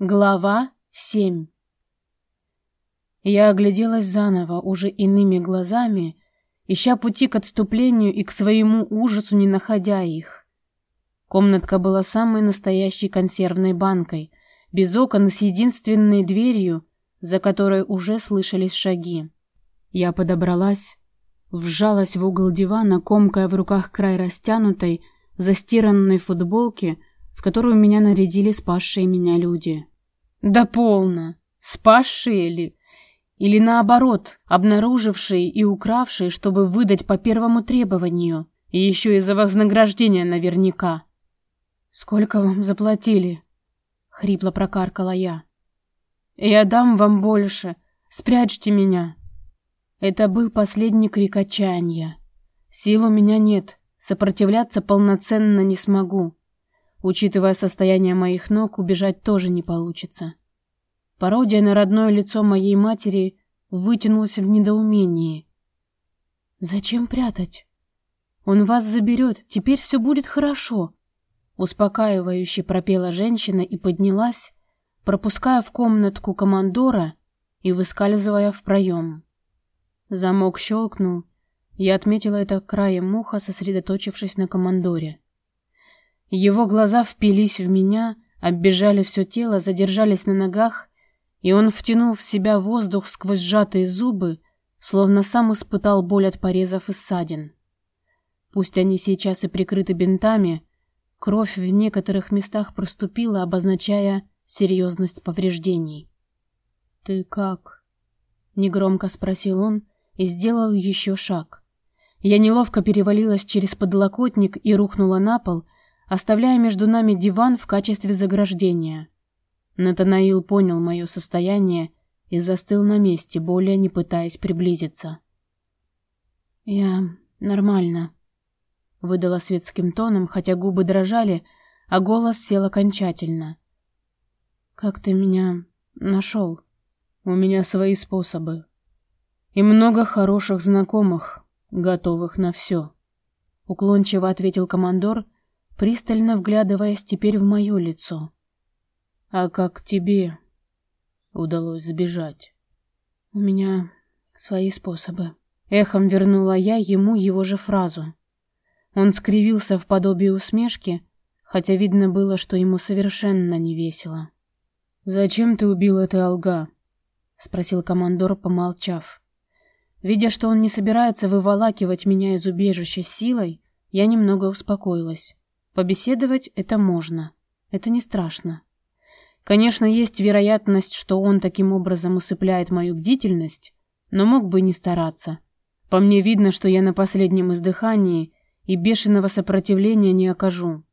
Глава 7 Я огляделась заново, уже иными глазами, ища пути к отступлению и к своему ужасу, не находя их. Комнатка была самой настоящей консервной банкой, без окон с единственной дверью, за которой уже слышались шаги. Я подобралась, вжалась в угол дивана, комкая в руках край растянутой, застиранной футболки — в которую меня нарядили спасшие меня люди. Да полно! Спасшие ли? Или наоборот, обнаружившие и укравшие, чтобы выдать по первому требованию, и еще и за вознаграждение наверняка. «Сколько вам заплатили?» — хрипло прокаркала я. «Я дам вам больше. Спрячьте меня». Это был последний крик отчаяния. Сил у меня нет, сопротивляться полноценно не смогу. Учитывая состояние моих ног, убежать тоже не получится. Пародия на родное лицо моей матери вытянулась в недоумении. «Зачем прятать? Он вас заберет, теперь все будет хорошо», успокаивающе пропела женщина и поднялась, пропуская в комнатку командора и выскальзывая в проем. Замок щелкнул, я отметила это краем муха, сосредоточившись на командоре. Его глаза впились в меня, оббежали все тело, задержались на ногах, и он втянул в себя воздух сквозь сжатые зубы, словно сам испытал боль от порезов и ссадин. Пусть они сейчас и прикрыты бинтами, кровь в некоторых местах проступила, обозначая серьезность повреждений. «Ты как?» — негромко спросил он и сделал еще шаг. Я неловко перевалилась через подлокотник и рухнула на пол, оставляя между нами диван в качестве заграждения. Натанаил понял мое состояние и застыл на месте, более не пытаясь приблизиться. «Я нормально», — выдала светским тоном, хотя губы дрожали, а голос сел окончательно. «Как ты меня нашел? У меня свои способы. И много хороших знакомых, готовых на все», — уклончиво ответил командор, пристально вглядываясь теперь в мое лицо. «А как тебе удалось сбежать?» «У меня свои способы». Эхом вернула я ему его же фразу. Он скривился в подобии усмешки, хотя видно было, что ему совершенно не весело. «Зачем ты убил это алга?» — спросил командор, помолчав. Видя, что он не собирается выволакивать меня из убежища силой, я немного успокоилась. Побеседовать это можно. Это не страшно. Конечно, есть вероятность, что он таким образом усыпляет мою бдительность, но мог бы не стараться. По мне видно, что я на последнем издыхании и бешеного сопротивления не окажу.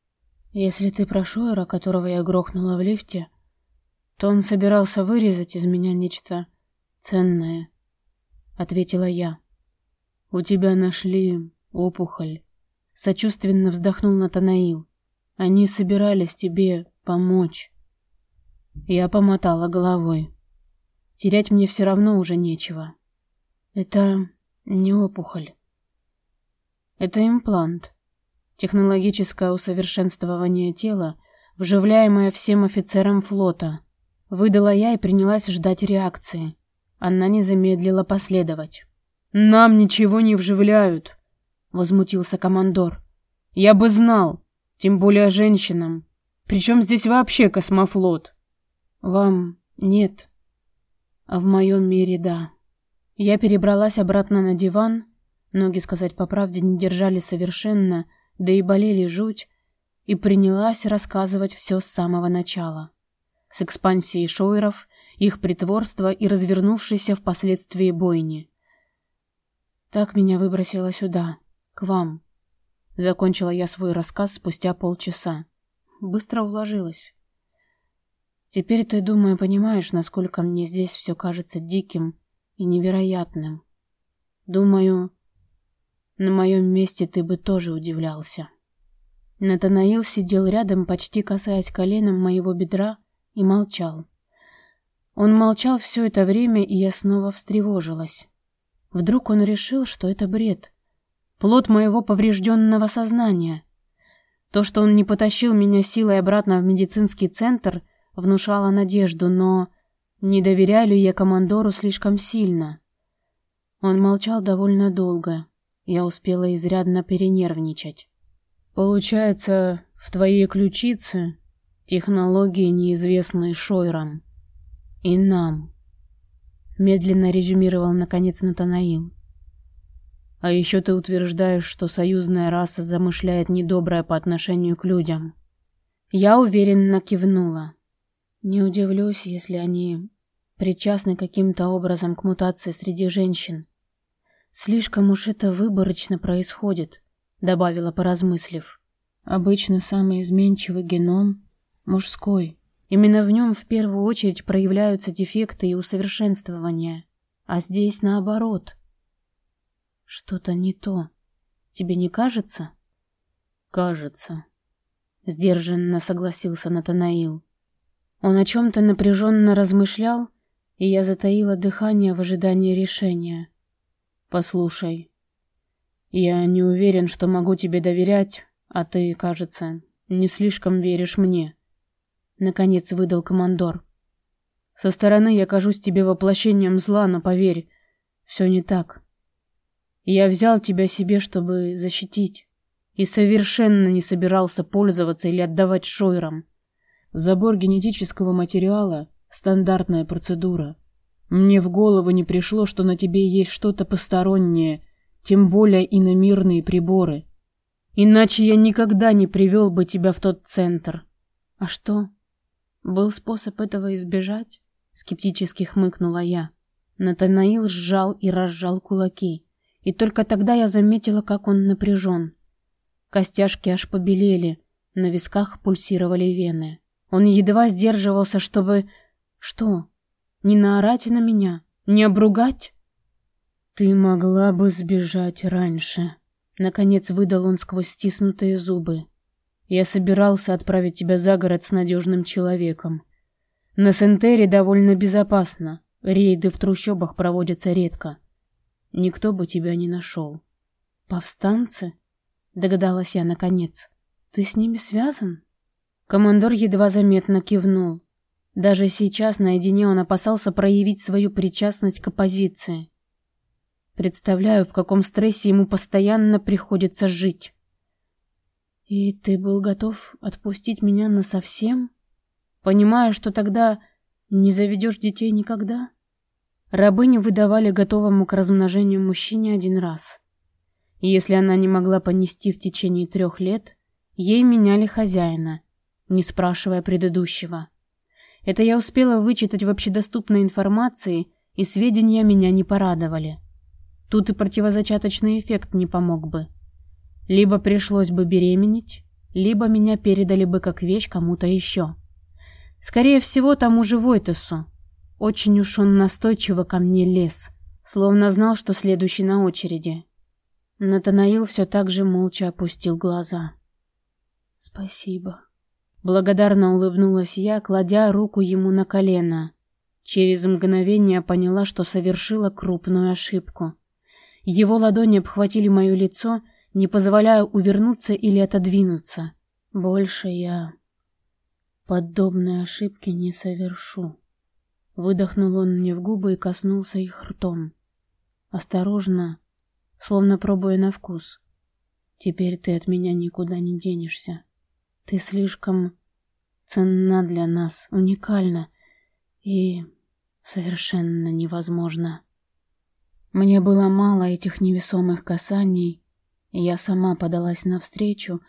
Если ты про Шойера, которого я грохнула в лифте, то он собирался вырезать из меня нечто ценное, — ответила я. У тебя нашли опухоль. Сочувственно вздохнул Натанаил. Они собирались тебе помочь. Я помотала головой. Терять мне все равно уже нечего. Это не опухоль. Это имплант. Технологическое усовершенствование тела, вживляемое всем офицерам флота. Выдала я и принялась ждать реакции. Она не замедлила последовать. «Нам ничего не вживляют», — возмутился командор. «Я бы знал, тем более женщинам. Причем здесь вообще космофлот?» «Вам нет, а в моем мире да». Я перебралась обратно на диван, ноги, сказать по правде, не держали совершенно, да и болели жуть, и принялась рассказывать все с самого начала. С экспансией шойеров, их притворства и развернувшейся впоследствии бойни. Так меня выбросило сюда, к вам. Закончила я свой рассказ спустя полчаса. Быстро уложилась. Теперь ты, думаю, понимаешь, насколько мне здесь все кажется диким и невероятным. Думаю, на моем месте ты бы тоже удивлялся. Натанаил сидел рядом, почти касаясь коленом моего бедра, и молчал. Он молчал все это время, и я снова встревожилась. Вдруг он решил, что это бред. Плод моего поврежденного сознания. То, что он не потащил меня силой обратно в медицинский центр, внушала надежду, но не доверяю я командору слишком сильно. Он молчал довольно долго. Я успела изрядно перенервничать. Получается, в твоей ключице технологии, неизвестные Шойрам. И нам. Медленно резюмировал наконец Натанаил. А еще ты утверждаешь, что союзная раса замышляет недоброе по отношению к людям. Я уверенно кивнула. Не удивлюсь, если они причастны каким-то образом к мутации среди женщин. Слишком уж это выборочно происходит, добавила, поразмыслив. Обычно самый изменчивый геном мужской. Именно в нем в первую очередь проявляются дефекты и усовершенствования. А здесь наоборот. Что-то не то. Тебе не кажется? Кажется. Сдержанно согласился Натанаил. Он о чем-то напряженно размышлял, и я затаила дыхание в ожидании решения. Послушай, я не уверен, что могу тебе доверять, а ты, кажется, не слишком веришь мне. Наконец выдал командор. Со стороны я кажусь тебе воплощением зла, но поверь, все не так. Я взял тебя себе, чтобы защитить, и совершенно не собирался пользоваться или отдавать шойрам. Забор генетического материала — стандартная процедура. Мне в голову не пришло, что на тебе есть что-то постороннее, тем более иномирные приборы. Иначе я никогда не привел бы тебя в тот центр. А что? Был способ этого избежать? Скептически хмыкнула я. Натанаил сжал и разжал кулаки. И только тогда я заметила, как он напряжен. Костяшки аж побелели, на висках пульсировали вены. Он едва сдерживался, чтобы... Что? Не наорать на меня? Не обругать? Ты могла бы сбежать раньше. Наконец выдал он сквозь стиснутые зубы. Я собирался отправить тебя за город с надежным человеком. На Сентере довольно безопасно. Рейды в трущобах проводятся редко. Никто бы тебя не нашел. Повстанцы? Догадалась я наконец. Ты с ними связан? Командор едва заметно кивнул. Даже сейчас наедине он опасался проявить свою причастность к оппозиции. Представляю, в каком стрессе ему постоянно приходится жить. И ты был готов отпустить меня насовсем, понимая, что тогда не заведешь детей никогда? Рабыню выдавали готовому к размножению мужчине один раз. Если она не могла понести в течение трех лет, ей меняли хозяина, не спрашивая предыдущего. Это я успела вычитать в общедоступной информации, и сведения меня не порадовали. Тут и противозачаточный эффект не помог бы. Либо пришлось бы беременеть, либо меня передали бы как вещь кому-то еще. Скорее всего, тому же Войтесу, очень уж он настойчиво ко мне лез, словно знал, что следующий на очереди. Натанаил все так же молча опустил глаза. «Спасибо». Благодарно улыбнулась я, кладя руку ему на колено. Через мгновение поняла, что совершила крупную ошибку. Его ладони обхватили мое лицо, не позволяя увернуться или отодвинуться. Больше я подобной ошибки не совершу. Выдохнул он мне в губы и коснулся их ртом. Осторожно, словно пробуя на вкус. Теперь ты от меня никуда не денешься. Ты слишком ценна для нас, уникальна и совершенно невозможно. Мне было мало этих невесомых касаний, и я сама подалась навстречу,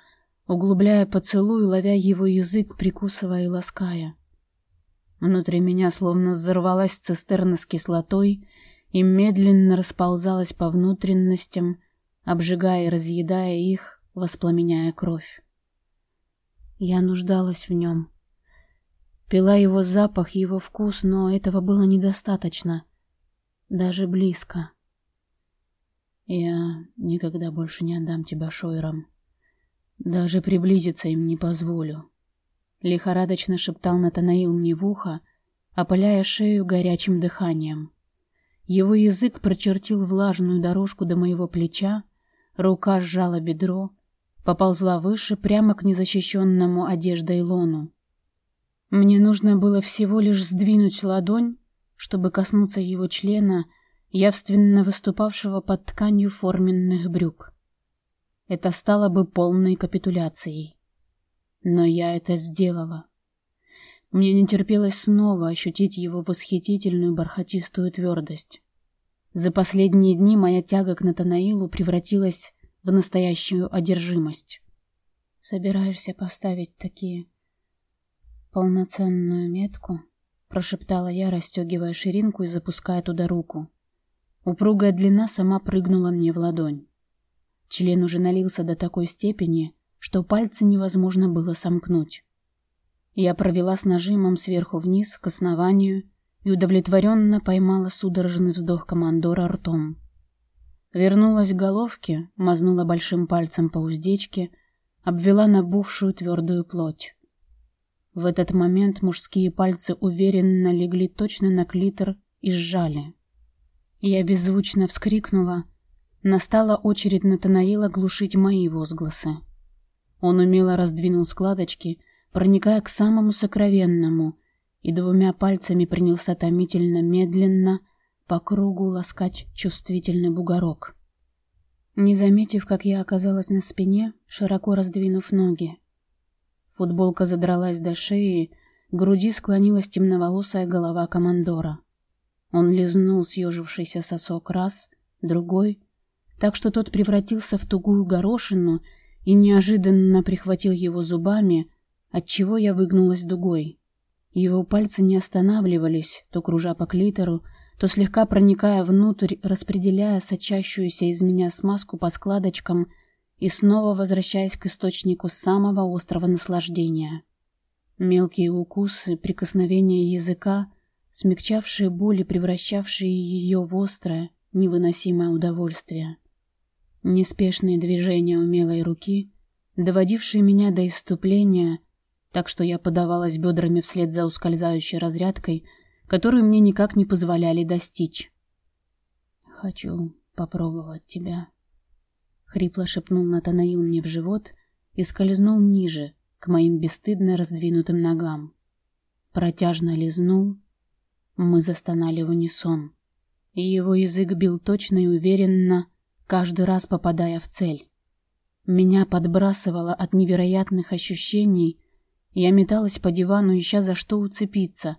углубляя поцелуй, ловя его язык, прикусывая и лаская. Внутри меня словно взорвалась цистерна с кислотой и медленно расползалась по внутренностям, обжигая и разъедая их, воспламеняя кровь. Я нуждалась в нем. Пила его запах, его вкус, но этого было недостаточно. Даже близко. Я никогда больше не отдам тебя Шойрам. Даже приблизиться им не позволю. Лихорадочно шептал Натанаил мне в ухо, опаляя шею горячим дыханием. Его язык прочертил влажную дорожку до моего плеча, рука сжала бедро, поползла выше, прямо к незащищенному одеждой лону. Мне нужно было всего лишь сдвинуть ладонь, чтобы коснуться его члена, явственно выступавшего под тканью форменных брюк. Это стало бы полной капитуляцией. Но я это сделала. Мне не терпелось снова ощутить его восхитительную бархатистую твердость. За последние дни моя тяга к Натанаилу превратилась в настоящую одержимость. «Собираешься поставить такие полноценную метку?» — прошептала я, расстегивая ширинку и запуская туда руку. Упругая длина сама прыгнула мне в ладонь. Член уже налился до такой степени, что пальцы невозможно было сомкнуть. Я провела с нажимом сверху вниз к основанию и удовлетворенно поймала судорожный вздох командора ртом. Вернулась к головке, мазнула большим пальцем по уздечке, обвела набухшую твердую плоть. В этот момент мужские пальцы уверенно легли точно на клитор и сжали. Я беззвучно вскрикнула. Настала очередь Натанаила глушить мои возгласы. Он умело раздвинул складочки, проникая к самому сокровенному, и двумя пальцами принялся томительно медленно по кругу ласкать чувствительный бугорок. Не заметив, как я оказалась на спине, широко раздвинув ноги. Футболка задралась до шеи, к груди склонилась темноволосая голова командора. Он лизнул съежившийся сосок раз, другой, так что тот превратился в тугую горошину и неожиданно прихватил его зубами, отчего я выгнулась дугой. Его пальцы не останавливались, то кружа по клитору, то слегка проникая внутрь, распределяя сочащуюся из меня смазку по складочкам и снова возвращаясь к источнику самого острого наслаждения. Мелкие укусы, прикосновения языка, смягчавшие боль и превращавшие ее в острое, невыносимое удовольствие. Неспешные движения умелой руки, доводившие меня до иступления — так что я подавалась бедрами вслед за ускользающей разрядкой, которую мне никак не позволяли достичь. «Хочу попробовать тебя», — хрипло шепнул Натанаил мне в живот и скользнул ниже, к моим бесстыдно раздвинутым ногам. Протяжно лизнул. Мы застонали в унисон. Его язык бил точно и уверенно, каждый раз попадая в цель. Меня подбрасывало от невероятных ощущений, я металась по дивану, ища за что уцепиться,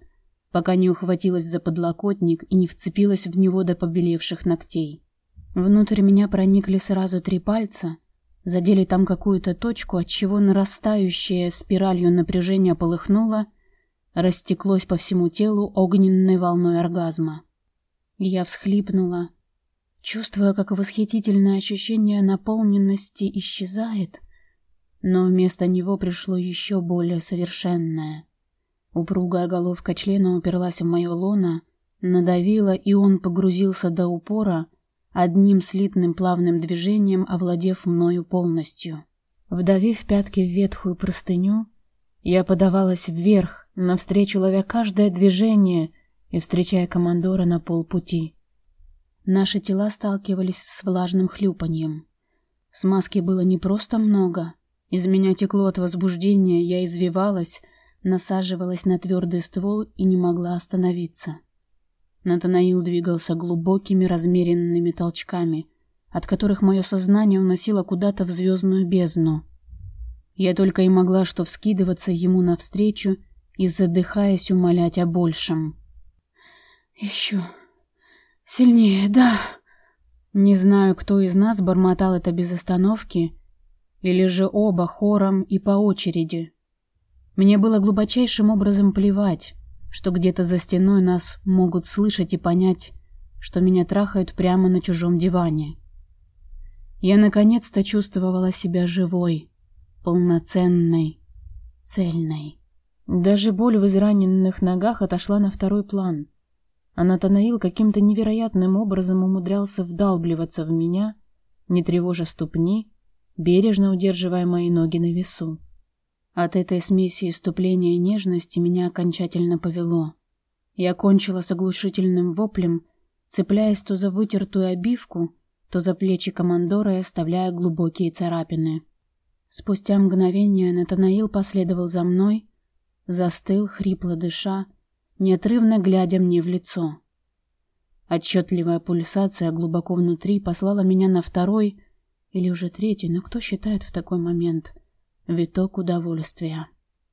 пока не ухватилась за подлокотник и не вцепилась в него до побелевших ногтей. Внутрь меня проникли сразу три пальца, задели там какую-то точку, от чего нарастающее спиралью напряжение полыхнуло, растеклось по всему телу огненной волной оргазма. Я всхлипнула, чувствуя, как восхитительное ощущение наполненности исчезает — но вместо него пришло еще более совершенное. Упругая головка члена уперлась в мое лоно, надавила, и он погрузился до упора, одним слитным плавным движением овладев мною полностью. Вдавив пятки в ветхую простыню, я подавалась вверх, навстречу ловя каждое движение и встречая командора на полпути. Наши тела сталкивались с влажным хлюпаньем. Смазки было не просто много, из меня текло от возбуждения, я извивалась, насаживалась на твердый ствол и не могла остановиться. Натанаил двигался глубокими размеренными толчками, от которых мое сознание уносило куда-то в звездную бездну. Я только и могла что вскидываться ему навстречу и, задыхаясь, умолять о большем. «Еще сильнее, да!» Не знаю, кто из нас бормотал это без остановки, или же оба хором и по очереди. Мне было глубочайшим образом плевать, что где-то за стеной нас могут слышать и понять, что меня трахают прямо на чужом диване. Я наконец-то чувствовала себя живой, полноценной, цельной. Даже боль в израненных ногах отошла на второй план, а Натанаил каким-то невероятным образом умудрялся вдалбливаться в меня, не тревожа ступни, бережно удерживая мои ноги на весу. От этой смеси иступления и нежности меня окончательно повело. Я кончила с оглушительным воплем, цепляясь то за вытертую обивку, то за плечи командора и оставляя глубокие царапины. Спустя мгновение Натанаил последовал за мной, застыл, хрипло дыша, неотрывно глядя мне в лицо. Отчетливая пульсация глубоко внутри послала меня на второй или уже третий, но кто считает в такой момент, виток удовольствия.